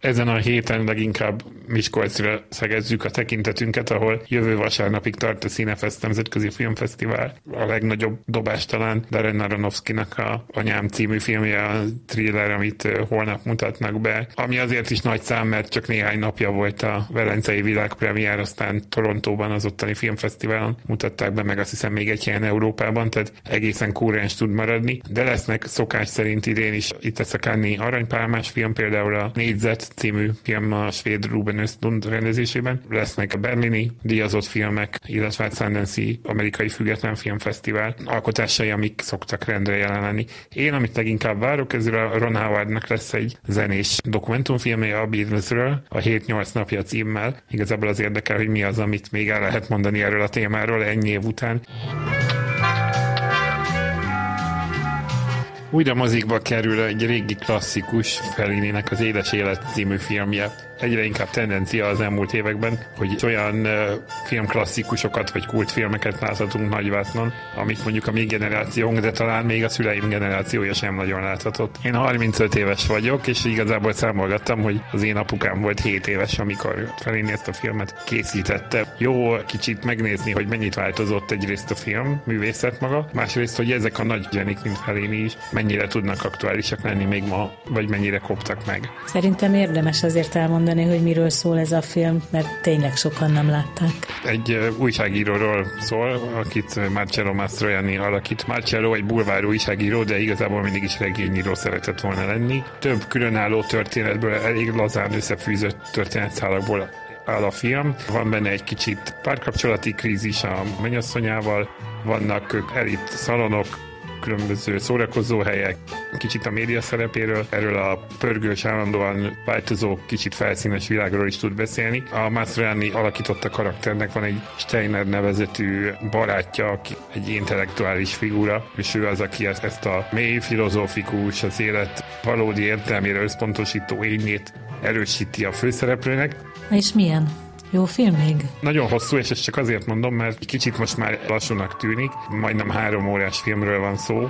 ezen a héten leginkább Miskolcra szegezzük a tekintetünket, ahol jövő vasárnapig tart a Cinefest Nemzetközi Filmfesztivál. A legnagyobb dobás talán Darren Aronofsky-nak a Anyám című filmje, a thriller, amit holnap mutatnak be, ami azért is nagy szám, mert csak néhány napja volt a Velencei világpremiár, aztán Torontóban az ottani filmfesztiválon mutatták be, meg azt hiszem még egy helyen Európában, tehát egészen kúrens tud maradni, de lesznek szokás szerint idén is itt lesz a Cannes aranypálmás film, például a Négyzet című film a svéd Ruben Östlund rendezésében, lesznek a berlini díjazott filmek, illetve a Sundance amerikai független filmfesztivál alkotásai, amik szoktak rendre jelen lenni. Én, amit leginkább várok, ezzel a Ron Howardnak lesz egy zenés dokumentumfilmje a Beatlesről, a 7-8 napja címmel. Igazából az érdekel, hogy mi az, amit még el lehet mondani erről a témáról ennyi év után. Újra mozikba kerül egy régi klasszikus Fellininek az Édes Élet című filmje egyre inkább tendencia az elmúlt években, hogy olyan filmklasszikusokat vagy kultfilmeket láthatunk nagyvásznon, amit mondjuk a mi generációnk, de talán még a szüleim generációja sem nagyon láthatott. Én 35 éves vagyok, és igazából számolgattam, hogy az én apukám volt 7 éves, amikor Fellini ezt a filmet készítette. Jó kicsit megnézni, hogy mennyit változott egyrészt a film, művészet maga, másrészt, hogy ezek a nagy zsenik, mint Fellini is, mennyire tudnak aktuálisak lenni még ma, vagy mennyire koptak meg. Szerintem érdemes azért elmondani, elmondani, hogy miről szól ez a film, mert tényleg sokan nem látták. Egy újságíróról szól, akit Marcello Mastroianni alakít. Marcello egy bulvár újságíró, de igazából mindig is regényíró szeretett volna lenni. Több különálló történetből, elég lazán összefűzött történetszálakból áll a film. Van benne egy kicsit párkapcsolati krízis a mennyasszonyával, vannak elit szalonok, különböző szórakozó helyek, kicsit a média szerepéről, erről a pörgős, állandóan változó, kicsit felszínes világról is tud beszélni. A Mastroianni alakította karakternek van egy Steiner nevezetű barátja, aki egy intellektuális figura, és ő az, aki ezt a mély filozófikus, az élet valódi értelmére összpontosító ényét erősíti a főszereplőnek. És milyen? Jó film még? Nagyon hosszú, és ezt csak azért mondom, mert kicsit most már lassúnak tűnik. Majdnem három órás filmről van szó.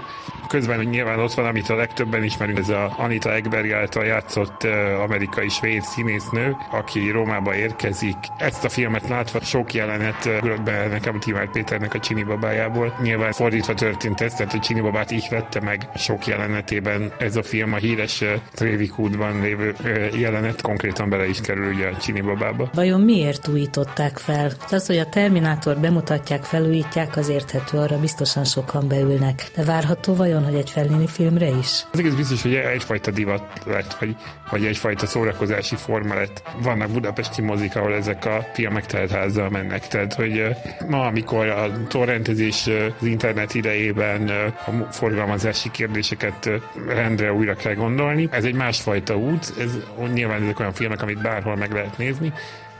Közben nyilván ott van, amit a legtöbben ismerünk, ez a Anita Ekberg által játszott amerikai svéd színésznő, aki Rómába érkezik. Ezt a filmet látva sok jelenet ugrott be nekem Timár Péternek a Csini babájából. Nyilván fordítva történt ez, tehát a Csini babát vette meg sok jelenetében. Ez a film a híres Trévik útban lévő jelenet konkrétan bele is kerül ugye a Csini babába. Vajon miért miért újították fel. Az, hogy a Terminátor bemutatják, felújítják, az érthető, arra biztosan sokan beülnek. De várható vajon, hogy egy Fellini filmre is? Az igaz biztos, hogy egyfajta divat lett, vagy, vagy egyfajta szórakozási forma lett. Vannak budapesti mozik, ahol ezek a filmek teltházzal mennek. Tehát, hogy ma, amikor a torrentezés az internet idejében a forgalmazási kérdéseket rendre újra kell gondolni, ez egy másfajta út, ez nyilván ezek olyan filmek, amit bárhol meg lehet nézni,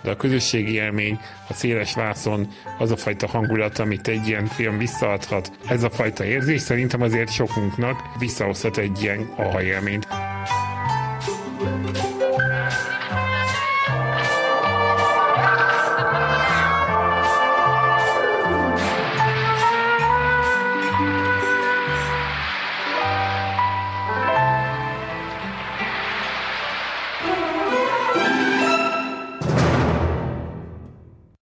de a közösségi élmény, a széles vászon, az a fajta hangulat, amit egy ilyen film visszaadhat, ez a fajta érzés szerintem azért sokunknak visszahozhat egy ilyen aha élményt.